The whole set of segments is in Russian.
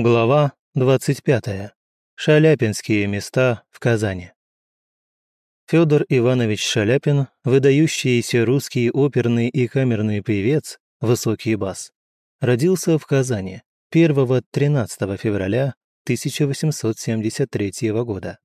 Глава 25. Шаляпинские места в Казани. Федор Иванович Шаляпин, выдающийся русский оперный и камерный певец, высокий бас, родился в Казани 1-13 февраля 1873 года.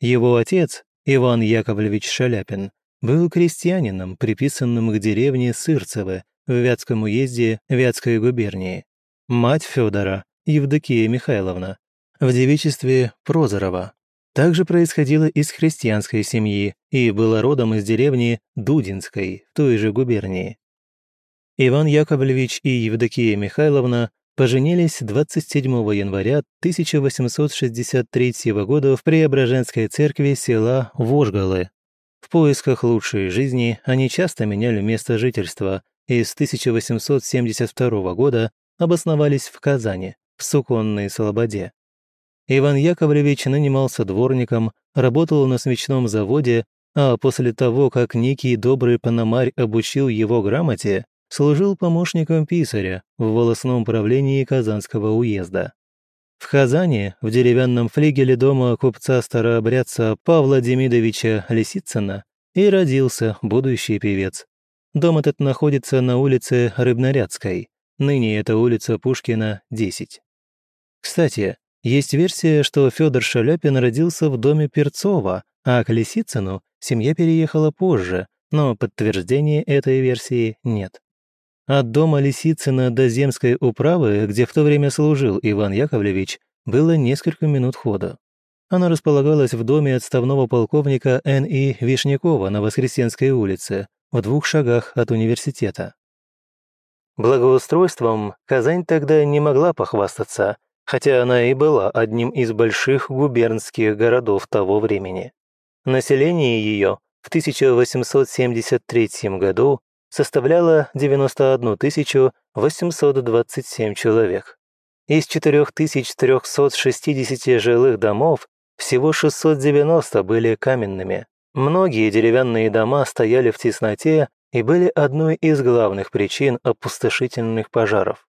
Его отец, Иван Яковлевич Шаляпин, был крестьянином, приписанным к деревне Сырцево в Вятском уезде Вятской губернии. Мать Федора, Евдокия Михайловна, в девичестве Прозорова. Также происходила из христианской семьи и была родом из деревни Дудинской в той же губернии. Иван Яковлевич и Евдокия Михайловна поженились 27 января 1863 года в Преображенской церкви села Вожгалы. В поисках лучшей жизни они часто меняли место жительства и с 1872 года обосновались в Казани, в Суконной Слободе. Иван Яковлевич нанимался дворником, работал на свечном заводе, а после того, как некий добрый пономарь обучил его грамоте, служил помощником писаря в волосном правлении Казанского уезда. В Казани, в деревянном флигеле дома купца-старообрядца Павла Демидовича Лисицына и родился будущий певец. Дом этот находится на улице Рыбнорядской, ныне это улица Пушкина, 10. Кстати, есть версия, что Федор Шаляпин родился в доме Перцова, а к Лисицыну семья переехала позже, но подтверждения этой версии нет. От дома Лисицына до земской управы, где в то время служил Иван Яковлевич, было несколько минут хода. Она располагалась в доме отставного полковника Н.И. Вишнякова на Воскресенской улице, в двух шагах от университета. Благоустройством Казань тогда не могла похвастаться, хотя она и была одним из больших губернских городов того времени. Население ее в 1873 году составляло 91 827 человек. Из 4360 жилых домов всего 690 были каменными. Многие деревянные дома стояли в тесноте и были одной из главных причин опустошительных пожаров.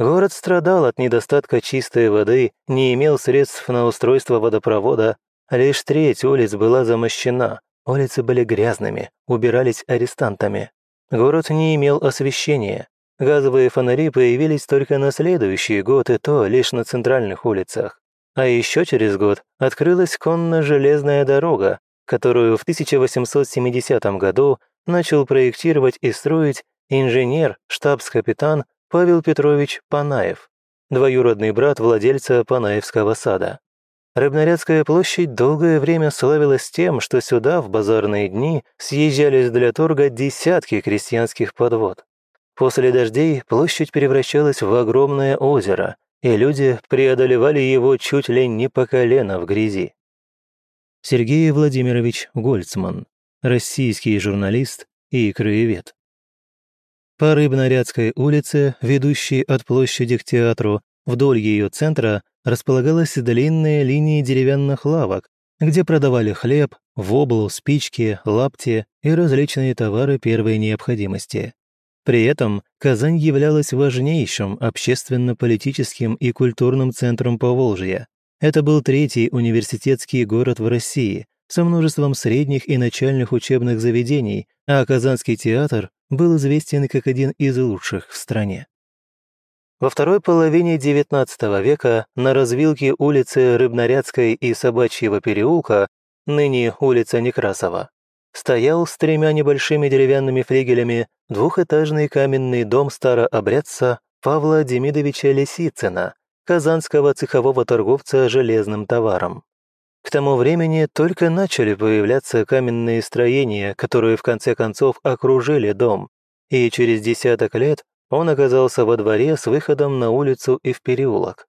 Город страдал от недостатка чистой воды, не имел средств на устройство водопровода, лишь треть улиц была замощена, улицы были грязными, убирались арестантами. Город не имел освещения. Газовые фонари появились только на следующий год, и то лишь на центральных улицах. А еще через год открылась конно-железная дорога, которую в 1870 году начал проектировать и строить инженер, штабс-капитан Павел Петрович Панаев, двоюродный брат владельца Панаевского сада. Рыбнорядская площадь долгое время славилась тем, что сюда в базарные дни съезжались для торга десятки крестьянских подвод. После дождей площадь превращалась в огромное озеро, и люди преодолевали его чуть ли не по колено в грязи. Сергей Владимирович Гольцман, российский журналист и краевед. По Рыбнорядской улице, ведущей от площади к театру, вдоль ее центра располагалась длинная линия деревянных лавок, где продавали хлеб, воблу, спички, лапти и различные товары первой необходимости. При этом Казань являлась важнейшим общественно-политическим и культурным центром Поволжья. Это был третий университетский город в России со множеством средних и начальных учебных заведений, а Казанский театр был известен как один из лучших в стране. Во второй половине XIX века на развилке улицы Рыбнорядской и Собачьего переулка, ныне улица Некрасова, стоял с тремя небольшими деревянными флигелями двухэтажный каменный дом старообрядца Павла Демидовича Лисицына, казанского цехового торговца железным товаром. К тому времени только начали появляться каменные строения, которые в конце концов окружили дом, и через десяток лет он оказался во дворе с выходом на улицу и в переулок.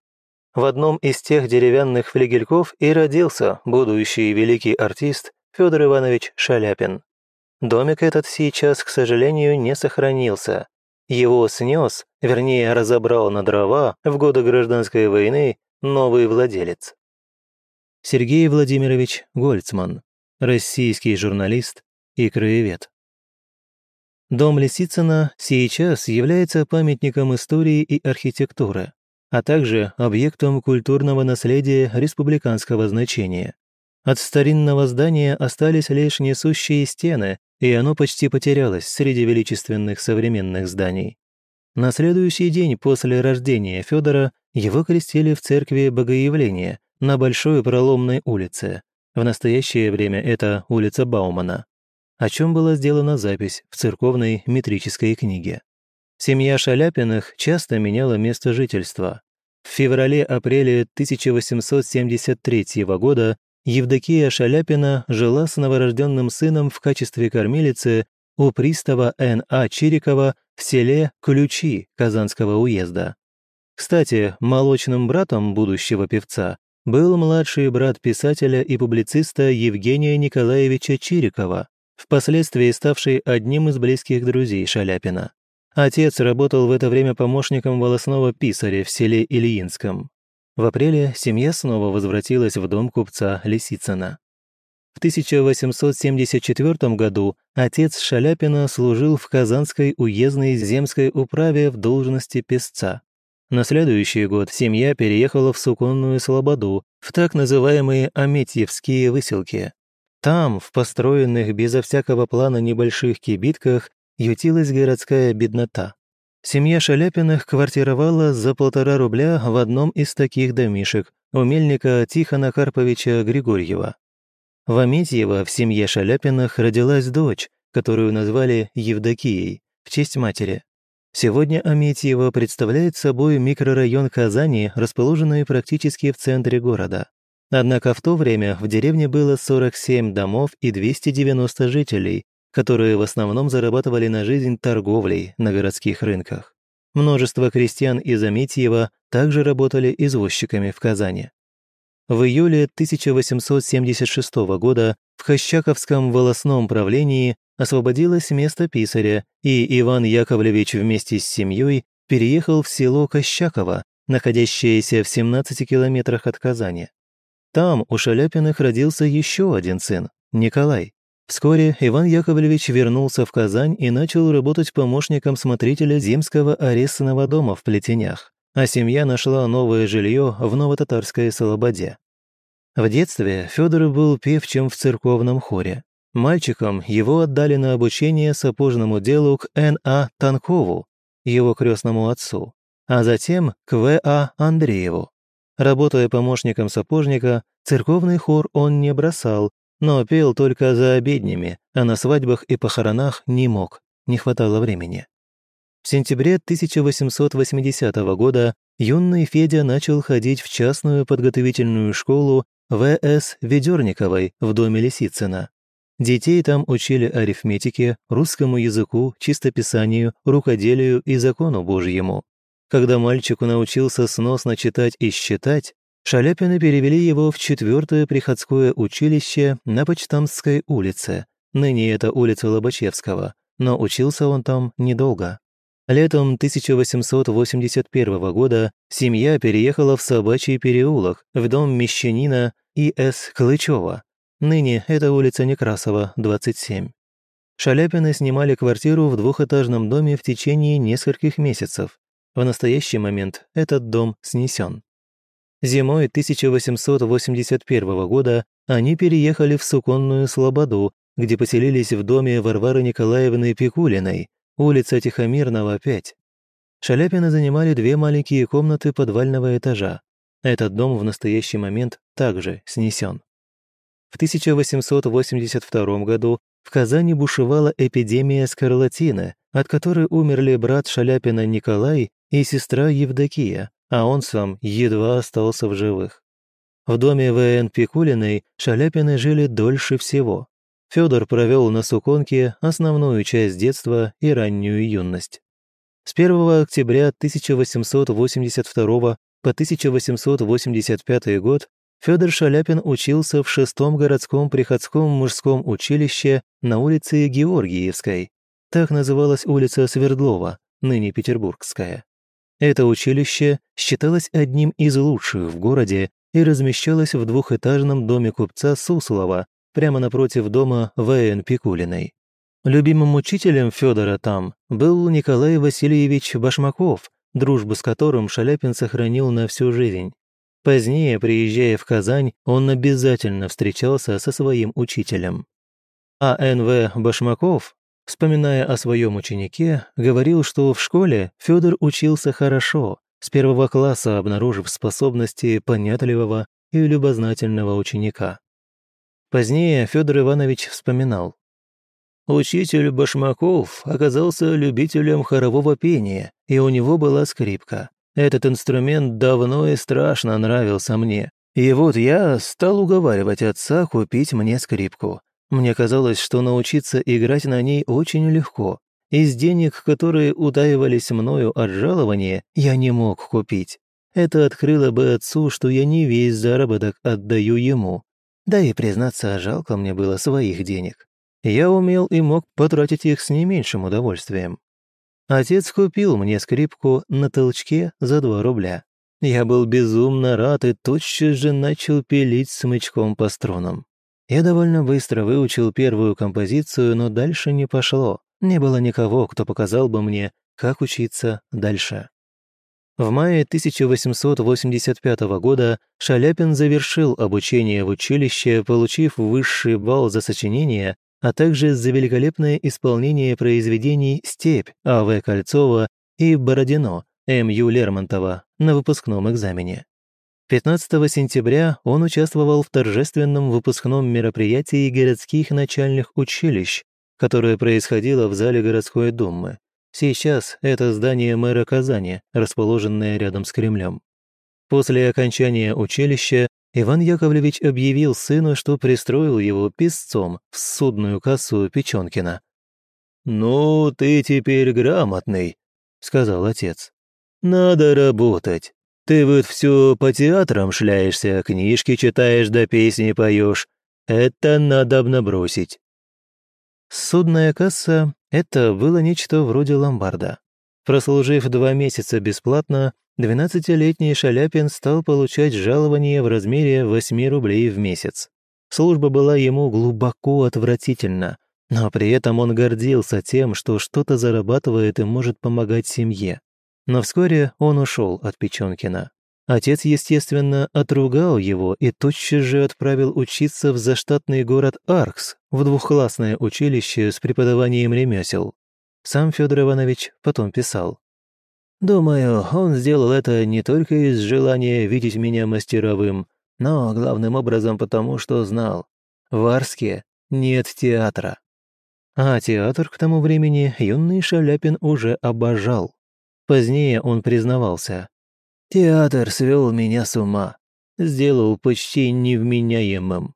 В одном из тех деревянных флигельков и родился будущий великий артист Федор Иванович Шаляпин. Домик этот сейчас, к сожалению, не сохранился. Его снес, вернее, разобрал на дрова в годы гражданской войны новый владелец. Сергей Владимирович Гольцман, российский журналист и краевед. Дом Лисицына сейчас является памятником истории и архитектуры. а также объектом культурного наследия республиканского значения. От старинного здания остались лишь несущие стены, и оно почти потерялось среди величественных современных зданий. На следующий день после рождения Федора его крестили в церкви Богоявления на Большой Проломной улице. В настоящее время это улица Баумана, о чем была сделана запись в церковной метрической книге. Семья Шаляпиных часто меняла место жительства. В феврале-апреле 1873 года Евдокия Шаляпина жила с новорожденным сыном в качестве кормилицы у пристава Н.А. Чирикова в селе Ключи Казанского уезда. Кстати, молочным братом будущего певца был младший брат писателя и публициста Евгения Николаевича Чирикова, впоследствии ставший одним из близких друзей Шаляпина. Отец работал в это время помощником волосного писаря в селе Ильинском. В апреле семья снова возвратилась в дом купца Лисицына. В 1874 году отец Шаляпина служил в Казанской уездной земской управе в должности песца. На следующий год семья переехала в Суконную Слободу, в так называемые Аметьевские выселки. Там, в построенных безо всякого плана небольших кибитках, ютилась городская беднота. Семья Шаляпиных квартировала за полтора рубля в одном из таких домишек у мельника Тихона Карповича Григорьева. В Аметьево в семье Шаляпиных родилась дочь, которую назвали Евдокией, в честь матери. Сегодня Аметьево представляет собой микрорайон Казани, расположенный практически в центре города. Однако в то время в деревне было 47 домов и 290 жителей, которые в основном зарабатывали на жизнь торговлей на городских рынках. Множество крестьян из Аметьева также работали извозчиками в Казани. В июле 1876 года в Хощаковском волосном правлении освободилось место писаря, и Иван Яковлевич вместе с семьей переехал в село Кощаково, находящееся в 17 километрах от Казани. Там у Шаляпиных родился еще один сын, Николай. Вскоре Иван Яковлевич вернулся в Казань и начал работать помощником смотрителя Земского арестного дома в Плетенях, а семья нашла новое жилье в Новотатарской Слободе. В детстве Федор был певчим в церковном хоре. Мальчиком его отдали на обучение сапожному делу к Н.А. Танкову, его крестному отцу, а затем к В.А. Андрееву. Работая помощником сапожника, церковный хор он не бросал, но пел только за обеднями, а на свадьбах и похоронах не мог, не хватало времени. В сентябре 1880 года юный Федя начал ходить в частную подготовительную школу В.С. Ведерниковой в доме Лисицына. Детей там учили арифметике, русскому языку, чистописанию, рукоделию и закону Божьему. Когда мальчику научился сносно читать и считать, Шаляпины перевели его в четвертое приходское училище на Почтамтской улице, ныне это улица Лобачевского, но учился он там недолго. Летом 1881 года семья переехала в Собачий переулок, в дом мещанина И.С. Клычева. Ныне это улица Некрасова, 27. Шаляпины снимали квартиру в двухэтажном доме в течение нескольких месяцев. В настоящий момент этот дом снесен. Зимой 1881 года они переехали в Суконную Слободу, где поселились в доме Варвары Николаевны Пикулиной, улица Тихомирного, 5. Шаляпины занимали две маленькие комнаты подвального этажа. Этот дом в настоящий момент также снесен. В 1882 году в Казани бушевала эпидемия скарлатины, от которой умерли брат Шаляпина Николай и сестра Евдокия, а он сам едва остался в живых. В доме В.Н. Пикулиной Шаляпины жили дольше всего. Федор провел на Суконке основную часть детства и раннюю юность. С 1 октября 1882 по 1885 год Федор Шаляпин учился в шестом городском приходском мужском училище на улице Георгиевской. Так называлась улица Свердлова, ныне Петербургская. Это училище считалось одним из лучших в городе и размещалось в двухэтажном доме купца Суслова, прямо напротив дома В.Н. Пикулиной. Любимым учителем Федора там был Николай Васильевич Башмаков, дружбу с которым Шаляпин сохранил на всю жизнь. Позднее, приезжая в Казань, он обязательно встречался со своим учителем. А Н.В. Башмаков, вспоминая о своем ученике, говорил, что в школе Федор учился хорошо, с первого класса обнаружив способности понятливого и любознательного ученика. Позднее Федор Иванович вспоминал. Учитель Башмаков оказался любителем хорового пения, и у него была скрипка. Этот инструмент давно и страшно нравился мне. И вот я стал уговаривать отца купить мне скрипку. Мне казалось, что научиться играть на ней очень легко. Из денег, которые утаивались мною от жалования, я не мог купить. Это открыло бы отцу, что я не весь заработок отдаю ему. Да и, признаться, жалко мне было своих денег. Я умел и мог потратить их с не меньшим удовольствием. Отец купил мне скрипку на толчке за 2 рубля. Я был безумно рад и тотчас же начал пилить смычком по струнам. Я довольно быстро выучил первую композицию, но дальше не пошло. Не было никого, кто показал бы мне, как учиться дальше. В мае 1885 года Шаляпин завершил обучение в училище, получив высший балл за сочинение а также за великолепное исполнение произведений «Степь» А.В. Кольцова и «Бородино» М.Ю. Лермонтова на выпускном экзамене. 15 сентября он участвовал в торжественном выпускном мероприятии городских начальных училищ, которое происходило в зале городской думы. Сейчас это здание мэра Казани, расположенное рядом с Кремлем. После окончания училища Иван Яковлевич объявил сыну, что пристроил его писцом в судную кассу Печенкина. «Ну, ты теперь грамотный», — сказал отец. «Надо работать. Ты вот все по театрам шляешься, книжки читаешь да песни поешь. Это надо обнабросить». Судная касса — это было нечто вроде ломбарда. Прослужив два месяца бесплатно, 12-летний Шаляпин стал получать жалование в размере 8 рублей в месяц. Служба была ему глубоко отвратительна, но при этом он гордился тем, что что-то зарабатывает и может помогать семье. Но вскоре он ушел от Печенкина. Отец, естественно, отругал его и тотчас же отправил учиться в заштатный город Аркс, в двухклассное училище с преподаванием ремесел. Сам Федор Иванович потом писал. «Думаю, он сделал это не только из желания видеть меня мастеровым, но главным образом потому, что знал. В Арске нет театра». А театр к тому времени юный Шаляпин уже обожал. Позднее он признавался. «Театр свел меня с ума, сделал почти невменяемым».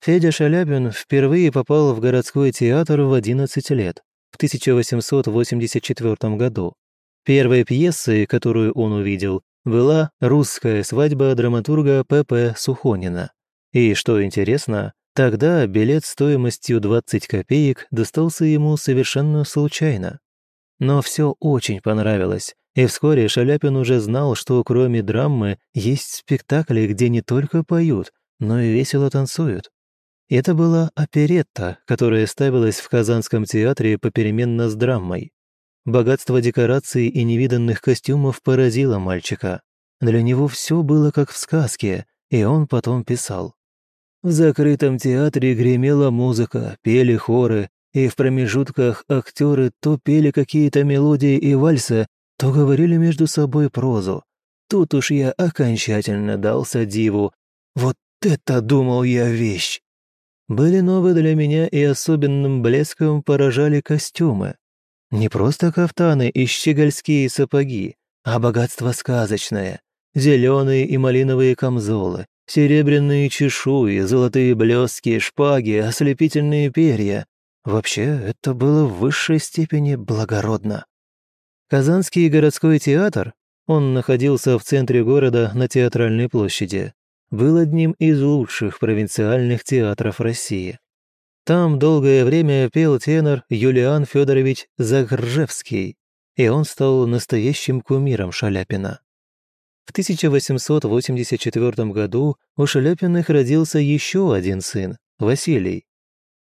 Федя Шаляпин впервые попал в городской театр в 11 лет в 1884 году. Первой пьесой, которую он увидел, была «Русская свадьба» драматурга П.П. Сухонина. И, что интересно, тогда билет стоимостью 20 копеек достался ему совершенно случайно. Но все очень понравилось, и вскоре Шаляпин уже знал, что кроме драмы есть спектакли, где не только поют, но и весело танцуют. Это была оперетта, которая ставилась в Казанском театре попеременно с драмой. Богатство декораций и невиданных костюмов поразило мальчика. Для него все было как в сказке, и он потом писал. В закрытом театре гремела музыка, пели хоры, и в промежутках актеры то пели какие-то мелодии и вальсы, то говорили между собой прозу. Тут уж я окончательно дался диву. Вот это, думал я, вещь! Были новые для меня и особенным блеском поражали костюмы. Не просто кафтаны и щегольские сапоги, а богатство сказочное. Зеленые и малиновые камзолы, серебряные чешуи, золотые блестки, шпаги, ослепительные перья. Вообще, это было в высшей степени благородно. Казанский городской театр, он находился в центре города на Театральной площади, был одним из лучших провинциальных театров России. Там долгое время пел тенор Юлиан Федорович Загржевский, и он стал настоящим кумиром Шаляпина. В 1884 году у Шаляпиных родился еще один сын, Василий.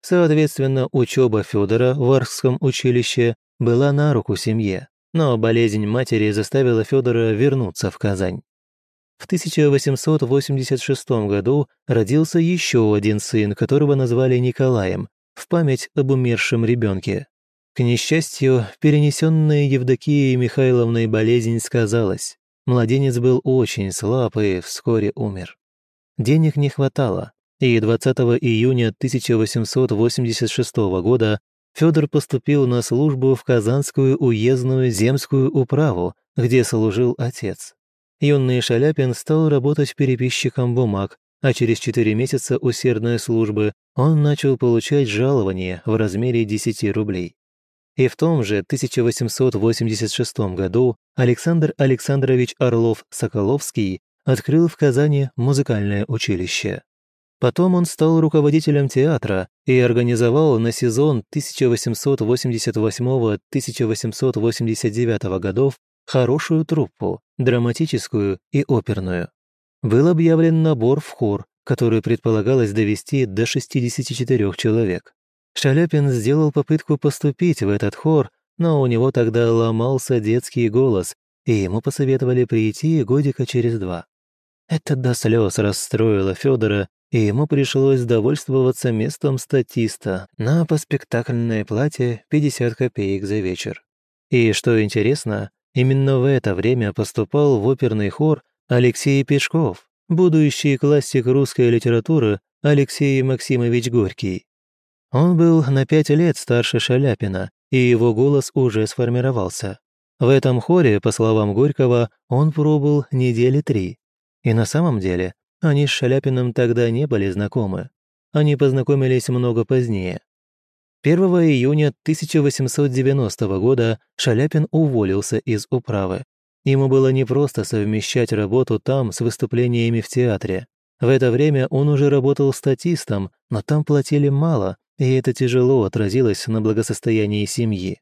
Соответственно, учеба Федора в Арском училище была на руку семье. но болезнь матери заставила Федора вернуться в Казань. В 1886 году родился еще один сын, которого назвали Николаем, в память об умершем ребенке. К несчастью, перенесенная Евдокией Михайловной болезнь сказалась. Младенец был очень слаб и вскоре умер. Денег не хватало, и 20 июня 1886 года Федор поступил на службу в Казанскую уездную земскую управу, где служил отец. Юный Шаляпин стал работать переписчиком бумаг, а через четыре месяца усердной службы он начал получать жалование в размере 10 рублей. И в том же 1886 году Александр Александрович Орлов-Соколовский открыл в Казани музыкальное училище. Потом он стал руководителем театра и организовал на сезон 1888-1889 годов хорошую труппу, драматическую и оперную. Был объявлен набор в хор, который предполагалось довести до 64 человек. Шаляпин сделал попытку поступить в этот хор, но у него тогда ломался детский голос, и ему посоветовали прийти годика через два. Это до слез расстроило Федора, и ему пришлось довольствоваться местом статиста на поспектакльное платье 50 копеек за вечер. И что интересно, именно в это время поступал в оперный хор Алексей Пешков, будущий классик русской литературы Алексей Максимович Горький. Он был на пять лет старше Шаляпина, и его голос уже сформировался. В этом хоре, по словам Горького, он пробыл недели три. И на самом деле они с Шаляпиным тогда не были знакомы. Они познакомились много позднее. 1 июня 1890 года Шаляпин уволился из управы. Ему было непросто совмещать работу там с выступлениями в театре. В это время он уже работал статистом, но там платили мало, и это тяжело отразилось на благосостоянии семьи.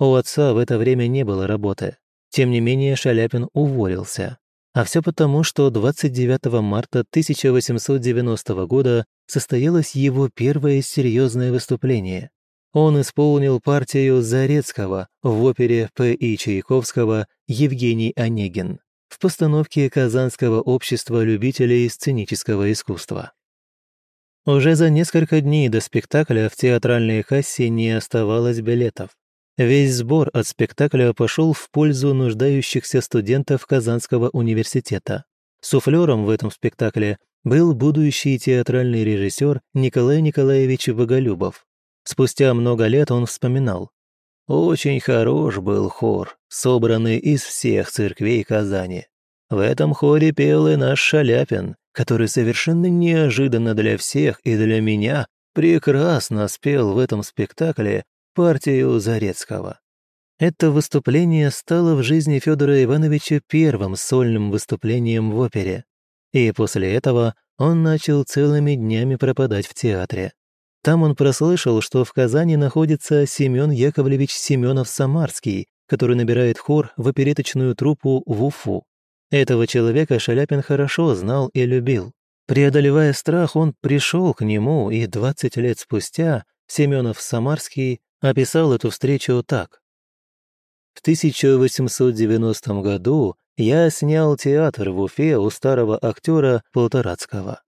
У отца в это время не было работы. Тем не менее, Шаляпин уволился. А все потому, что 29 марта 1890 года состоялось его первое серьезное выступление. Он исполнил партию Зарецкого в опере П.И. Чайковского «Евгений Онегин» в постановке Казанского общества любителей сценического искусства. Уже за несколько дней до спектакля в театральной кассе не оставалось билетов. Весь сбор от спектакля пошел в пользу нуждающихся студентов Казанского университета. Суфлером в этом спектакле был будущий театральный режиссер Николай Николаевич Боголюбов. Спустя много лет он вспоминал. «Очень хорош был хор, собранный из всех церквей Казани. В этом хоре пел и наш Шаляпин, который совершенно неожиданно для всех и для меня прекрасно спел в этом спектакле партию Зарецкого. Это выступление стало в жизни Федора Ивановича первым сольным выступлением в опере. И после этого он начал целыми днями пропадать в театре. Там он прослышал, что в Казани находится Семен Яковлевич Семенов-Самарский, который набирает хор в опереточную труппу в Уфу. Этого человека Шаляпин хорошо знал и любил. Преодолевая страх, он пришел к нему, и 20 лет спустя Семенов-Самарский описал эту встречу так. В 1890 году я снял театр в Уфе у старого актера Полторацкого.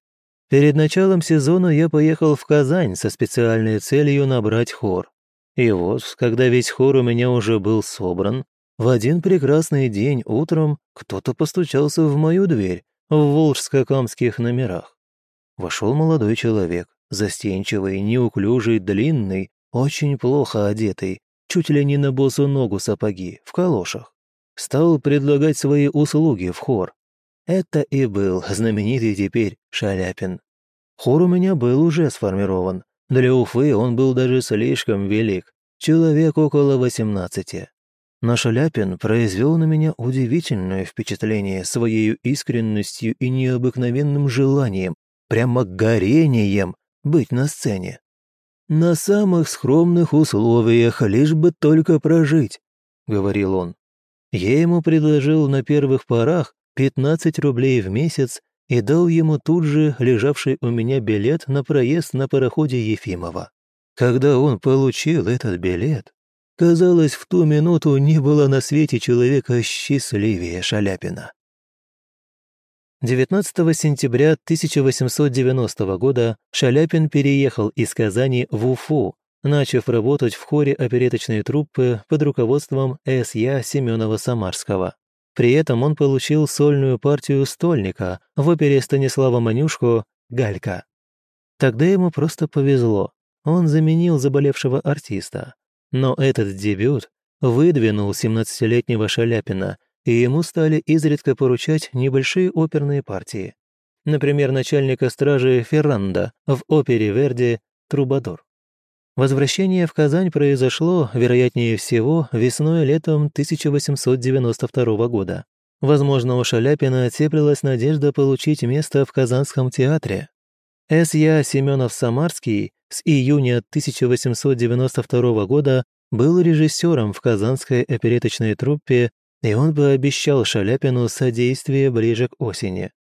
Перед началом сезона я поехал в Казань со специальной целью набрать хор. И вот, когда весь хор у меня уже был собран, в один прекрасный день утром кто-то постучался в мою дверь в волжско-камских номерах. Вошел молодой человек, застенчивый, неуклюжий, длинный, очень плохо одетый, чуть ли не на босу ногу сапоги, в калошах. Стал предлагать свои услуги в хор. Это и был знаменитый теперь Шаляпин. Хор у меня был уже сформирован. Для Уфы он был даже слишком велик, человек около 18. Но Шаляпин произвел на меня удивительное впечатление своей искренностью и необыкновенным желанием, прямо горением быть на сцене. «На самых скромных условиях, лишь бы только прожить», — говорил он. Я ему предложил на первых порах 15 рублей в месяц и дал ему тут же лежавший у меня билет на проезд на пароходе Ефимова. Когда он получил этот билет, Казалось, в ту минуту не было на свете человека счастливее Шаляпина. 19 сентября 1890 года Шаляпин переехал из Казани в Уфу, начав работать в хоре опереточной труппы под руководством С.Я. Семенова-Самарского. При этом он получил сольную партию стольника в опере Станислава Манюшко «Галька». Тогда ему просто повезло. Он заменил заболевшего артиста. Но этот дебют выдвинул 17-летнего Шаляпина, и ему стали изредка поручать небольшие оперные партии. Например, начальника стражи Ферранда в опере Верди «Трубадур». Возвращение в Казань произошло, вероятнее всего, весной-летом 1892 года. Возможно, у Шаляпина теплилась надежда получить место в Казанском театре. С.Я. Семенов-Самарский с июня 1892 года был режиссером в казанской опереточной труппе, и он бы обещал Шаляпину содействие ближе к осени.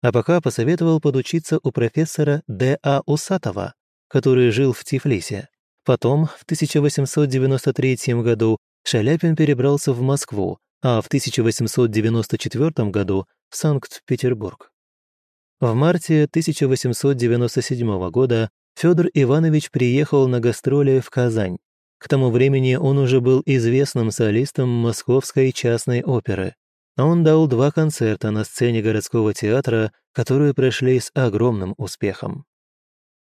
А пока посоветовал подучиться у профессора Д.А. Усатова, который жил в Тифлисе. Потом, в 1893 году, Шаляпин перебрался в Москву, а в 1894 году в Санкт-Петербург. В марте 1897 года Федор Иванович приехал на гастроли в Казань. К тому времени он уже был известным солистом Московской частной оперы. Он дал два концерта на сцене городского театра, которые прошли с огромным успехом.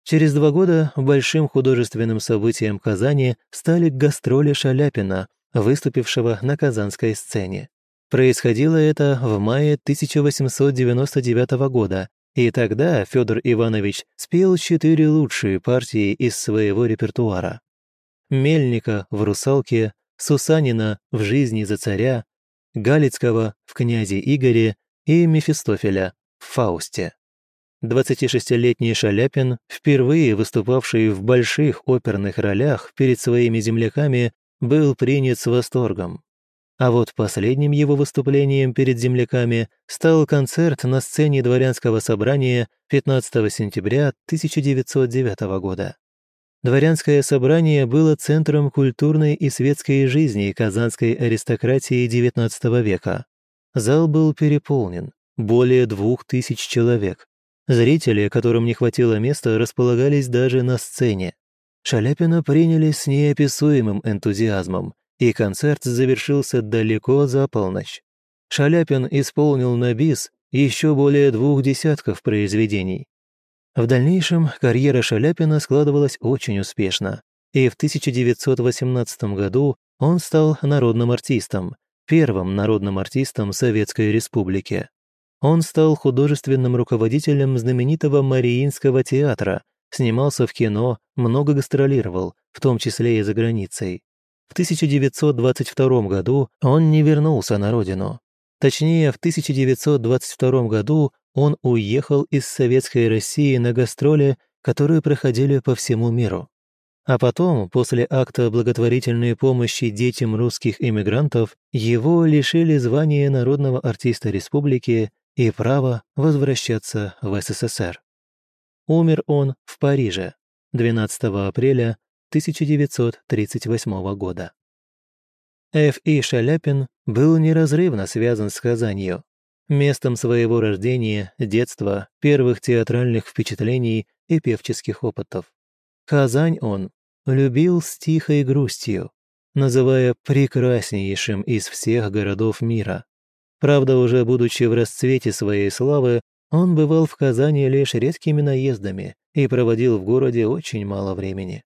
Через два года большим художественным событием Казани стали гастроли Шаляпина, выступившего на казанской сцене. Происходило это в мае 1899 года, и тогда Федор Иванович спел четыре лучшие партии из своего репертуара. Мельника в «Русалке», Сусанина в «Жизни за царя», Галицкого в «Князе Игоре» и Мефистофеля в «Фаусте». 26-летний Шаляпин, впервые выступавший в больших оперных ролях перед своими земляками, был принят с восторгом. А вот последним его выступлением перед земляками стал концерт на сцене дворянского собрания 15 сентября 1909 года. Дворянское собрание было центром культурной и светской жизни казанской аристократии XIX века. Зал был переполнен, более двух тысяч человек, Зрители, которым не хватило места, располагались даже на сцене. Шаляпина приняли с неописуемым энтузиазмом, и концерт завершился далеко за полночь. Шаляпин исполнил на бис еще более двух десятков произведений. В дальнейшем карьера Шаляпина складывалась очень успешно, и в 1918 году он стал народным артистом, первым народным артистом Советской Республики. Он стал художественным руководителем знаменитого Мариинского театра, снимался в кино, много гастролировал, в том числе и за границей. В 1922 году он не вернулся на родину. Точнее, в 1922 году он уехал из Советской России на гастроли, которые проходили по всему миру. А потом, после акта благотворительной помощи детям русских иммигрантов, его лишили звания народного артиста республики и право возвращаться в СССР. Умер он в Париже 12 апреля 1938 года. Ф. И. Шаляпин был неразрывно связан с Казанью, местом своего рождения, детства, первых театральных впечатлений и певческих опытов. Казань он любил с тихой грустью, называя прекраснейшим из всех городов мира. Правда, уже будучи в расцвете своей славы, он бывал в Казани лишь редкими наездами и проводил в городе очень мало времени.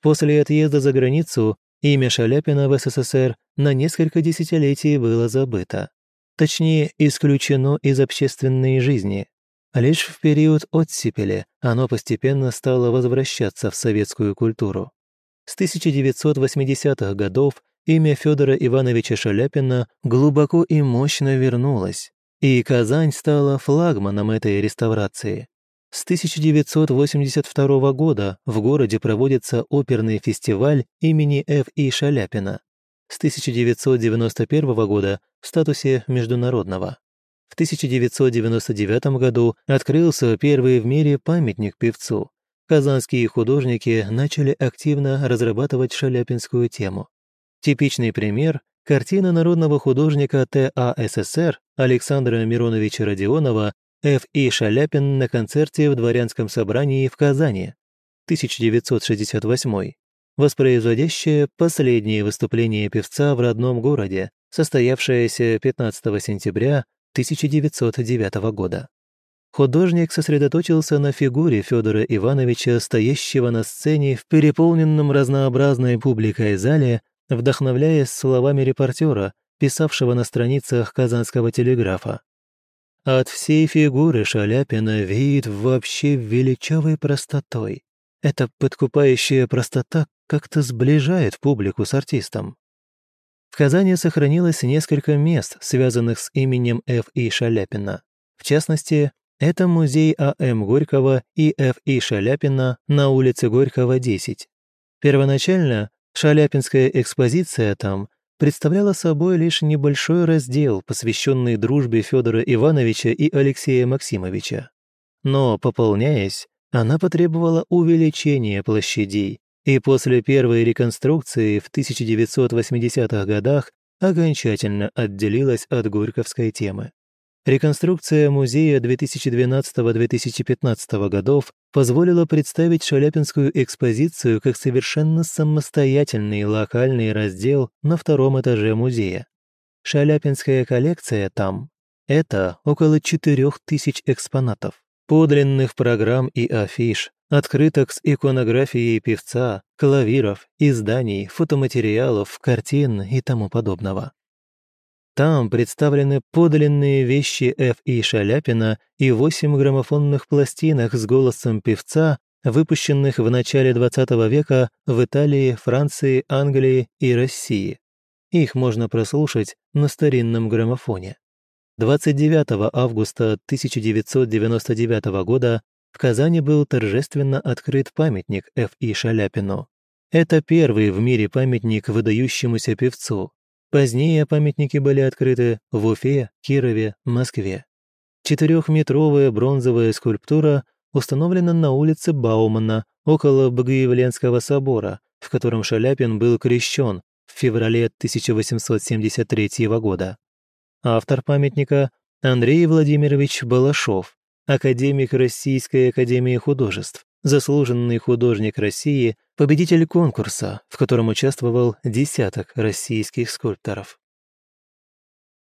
После отъезда за границу имя Шаляпина в СССР на несколько десятилетий было забыто. Точнее, исключено из общественной жизни. Лишь в период оттепели оно постепенно стало возвращаться в советскую культуру. С 1980-х годов имя Федора Ивановича Шаляпина глубоко и мощно вернулось, и Казань стала флагманом этой реставрации. С 1982 года в городе проводится оперный фестиваль имени Ф. Шаляпина. С 1991 года в статусе международного. В 1999 году открылся первый в мире памятник певцу. Казанские художники начали активно разрабатывать шаляпинскую тему. Типичный пример – картина народного художника ТАССР Александра Мироновича Родионова Ф. И. Шаляпин на концерте в Дворянском собрании в Казани, 1968, воспроизводящее последнее выступление певца в родном городе, состоявшееся 15 сентября 1909 года. Художник сосредоточился на фигуре Федора Ивановича, стоящего на сцене в переполненном разнообразной публикой зале, вдохновляясь словами репортера, писавшего на страницах Казанского телеграфа. От всей фигуры Шаляпина веет вообще величавой простотой. Эта подкупающая простота как-то сближает публику с артистом. В Казани сохранилось несколько мест, связанных с именем Ф. И. Шаляпина. В частности, это музей А.М. Горького и Ф. И. Шаляпина на улице Горького, 10. Первоначально Шаляпинская экспозиция там представляла собой лишь небольшой раздел, посвященный дружбе Федора Ивановича и Алексея Максимовича. Но, пополняясь, она потребовала увеличения площадей, и после первой реконструкции в 1980-х годах окончательно отделилась от горьковской темы. Реконструкция музея 2012-2015 годов позволила представить Шаляпинскую экспозицию как совершенно самостоятельный локальный раздел на втором этаже музея. Шаляпинская коллекция там – это около 4000 экспонатов, подлинных программ и афиш, открыток с иконографией певца, клавиров, изданий, фотоматериалов, картин и тому подобного. Там представлены подлинные вещи Ф. И. Шаляпина и восемь граммофонных пластинок с голосом певца, выпущенных в начале XX века в Италии, Франции, Англии и России. Их можно прослушать на старинном граммофоне. 29 августа 1999 года в Казани был торжественно открыт памятник Ф. И. Шаляпину. Это первый в мире памятник выдающемуся певцу, Позднее памятники были открыты в Уфе, Кирове, Москве. Четырехметровая бронзовая скульптура установлена на улице Баумана, около Богоявленского собора, в котором Шаляпин был крещен в феврале 1873 года. Автор памятника – Андрей Владимирович Балашов, академик Российской академии художеств, заслуженный художник России, победитель конкурса, в котором участвовал десяток российских скульпторов.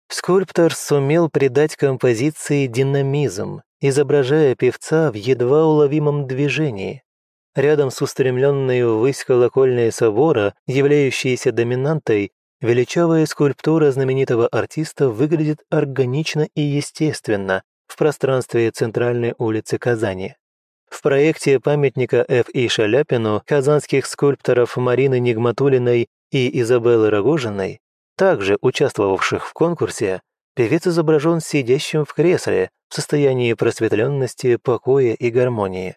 Скульптор сумел придать композиции динамизм, изображая певца в едва уловимом движении. Рядом с устремленной ввысь колокольной собора, являющейся доминантой, величавая скульптура знаменитого артиста выглядит органично и естественно в пространстве центральной улицы Казани. В проекте памятника Ф. И. Шаляпину казанских скульпторов Марины Нигматулиной и Изабеллы Рогожиной, также участвовавших в конкурсе, певец изображен сидящим в кресле в состоянии просветленности, покоя и гармонии.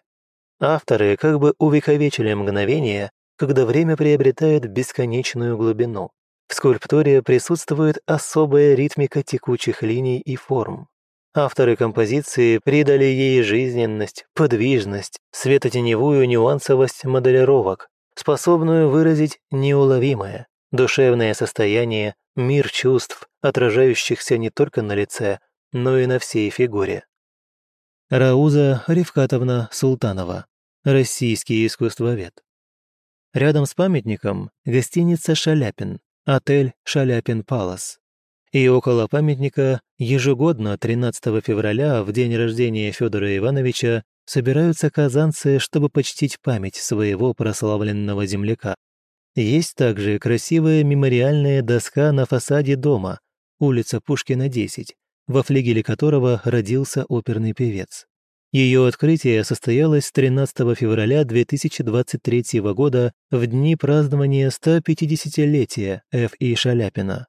Авторы как бы увековечили мгновение, когда время приобретает бесконечную глубину. В скульптуре присутствует особая ритмика текучих линий и форм. Авторы композиции придали ей жизненность, подвижность, светотеневую нюансовость моделировок, способную выразить неуловимое, душевное состояние, мир чувств, отражающихся не только на лице, но и на всей фигуре. Рауза Ревкатовна Султанова, российский искусствовед. Рядом с памятником гостиница «Шаляпин», отель «Шаляпин Палас» и около памятника ежегодно 13 февраля, в день рождения Федора Ивановича, собираются казанцы, чтобы почтить память своего прославленного земляка. Есть также красивая мемориальная доска на фасаде дома, улица Пушкина, 10, во флигеле которого родился оперный певец. Ее открытие состоялось 13 февраля 2023 года в дни празднования 150-летия Ф.И. Шаляпина.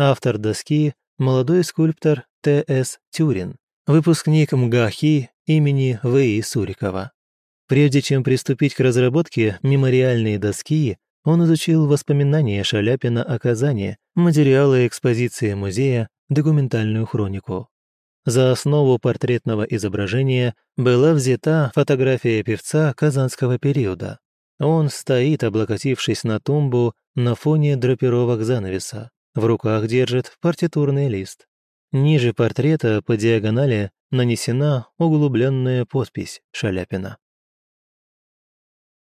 Автор доски – молодой скульптор Т.С. Тюрин, выпускник МГАХИ имени В.И. Сурикова. Прежде чем приступить к разработке мемориальной доски, он изучил воспоминания Шаляпина о Казани, материалы экспозиции музея, документальную хронику. За основу портретного изображения была взята фотография певца казанского периода. Он стоит, облокотившись на тумбу на фоне драпировок занавеса. В руках держит партитурный лист. Ниже портрета по диагонали нанесена углубленная подпись Шаляпина.